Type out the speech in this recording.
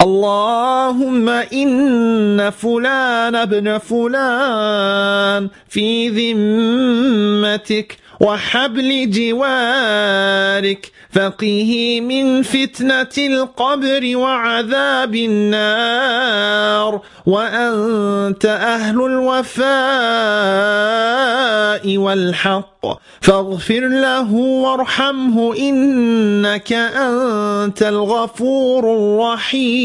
اللهم إن فلان ابن فلان في ذمتك وحبل جوارك فقه من فتنة القبر وعذاب النار وأنت أهل الوفاء. والحق. فاغفر له وارحمه إنك أنت الغفور الرحيم.